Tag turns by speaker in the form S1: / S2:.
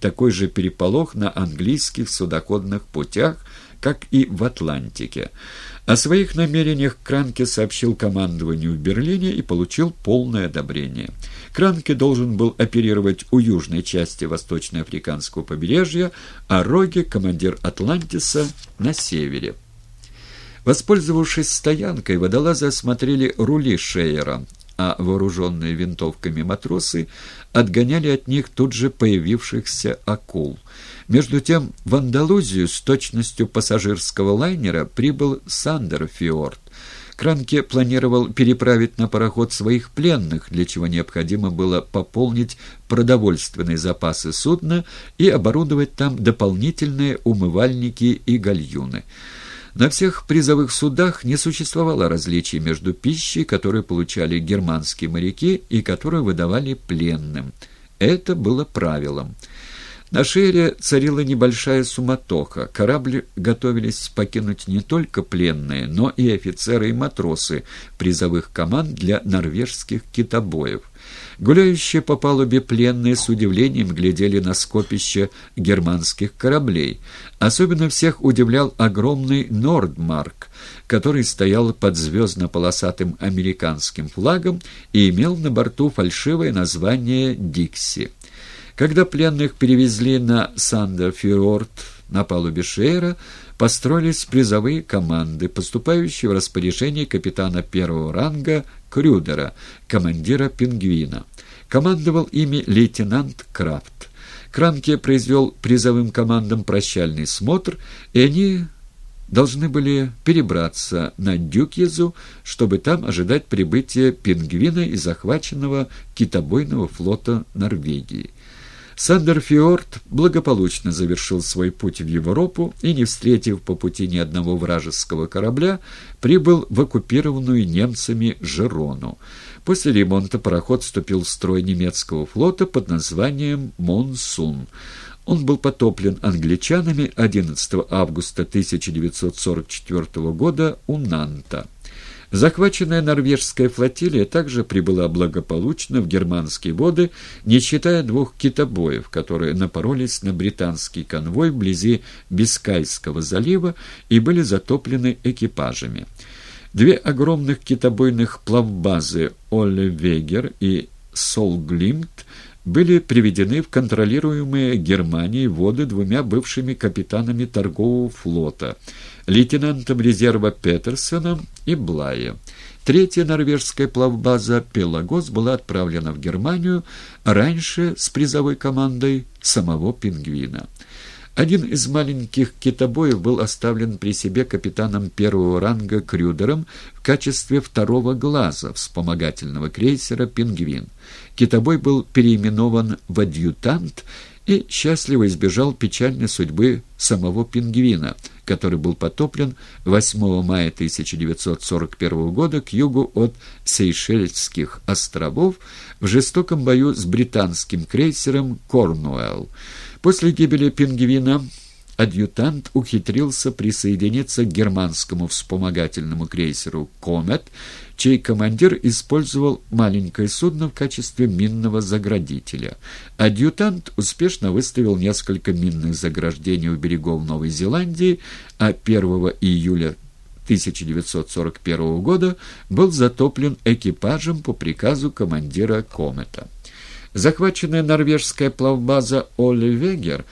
S1: такой же переполох на английских судоходных путях, как и в Атлантике. О своих намерениях Кранке сообщил командованию в Берлине и получил полное одобрение. Кранке должен был оперировать у южной части восточноафриканского побережья, а Роге, командир Атлантиса, на севере. Воспользовавшись стоянкой, водолазы осмотрели рули Шейера, а вооруженные винтовками матросы отгоняли от них тут же появившихся акул. Между тем в Андалузию с точностью пассажирского лайнера прибыл Сандерфиорд. Кранке планировал переправить на пароход своих пленных, для чего необходимо было пополнить продовольственные запасы судна и оборудовать там дополнительные умывальники и гальюны. На всех призовых судах не существовало различий между пищей, которую получали германские моряки и которую выдавали пленным. Это было правилом. На Шере царила небольшая суматоха. Корабль готовились покинуть не только пленные, но и офицеры и матросы призовых команд для норвежских китобоев. Гуляющие по палубе пленные с удивлением глядели на скопище германских кораблей. Особенно всех удивлял огромный «Нордмарк», который стоял под звездно-полосатым американским флагом и имел на борту фальшивое название «Дикси». Когда пленных перевезли на Сандерфьорд на палубе Шейра, построились призовые команды, поступающие в распоряжение капитана первого ранга Крюдера, командира «Пингвина». Командовал ими лейтенант Крафт. Кранке произвел призовым командам прощальный смотр, и они должны были перебраться на Дюкьезу, чтобы там ожидать прибытия пингвина и захваченного китобойного флота Норвегии. Сандерфиорд благополучно завершил свой путь в Европу и, не встретив по пути ни одного вражеского корабля, прибыл в оккупированную немцами Жерону. После ремонта пароход вступил в строй немецкого флота под названием «Монсун». Он был потоплен англичанами 11 августа 1944 года у Нанта. Захваченная норвежская флотилия также прибыла благополучно в германские воды, не считая двух китобоев, которые напоролись на британский конвой вблизи Бискайского залива и были затоплены экипажами. Две огромных китобойных плавбазы «Оле Вегер» и «Солглимт» были приведены в контролируемые Германией воды двумя бывшими капитанами торгового флота, лейтенантом резерва Петерсоном и Блая. Третья норвежская плавбаза «Пелагос» была отправлена в Германию раньше с призовой командой самого «Пингвина». Один из маленьких китобоев был оставлен при себе капитаном первого ранга Крюдером в качестве второго глаза вспомогательного крейсера «Пингвин». Китобой был переименован в адъютант и счастливо избежал печальной судьбы самого «Пингвина», который был потоплен 8 мая 1941 года к югу от Сейшельских островов в жестоком бою с британским крейсером «Корнуэлл». После гибели пингвина адъютант ухитрился присоединиться к германскому вспомогательному крейсеру «Комет», чей командир использовал маленькое судно в качестве минного заградителя. Адъютант успешно выставил несколько минных заграждений у берегов Новой Зеландии, а 1 июля 1941 года был затоплен экипажем по приказу командира «Комета». Захваченная норвежская плавбаза Олли Вегер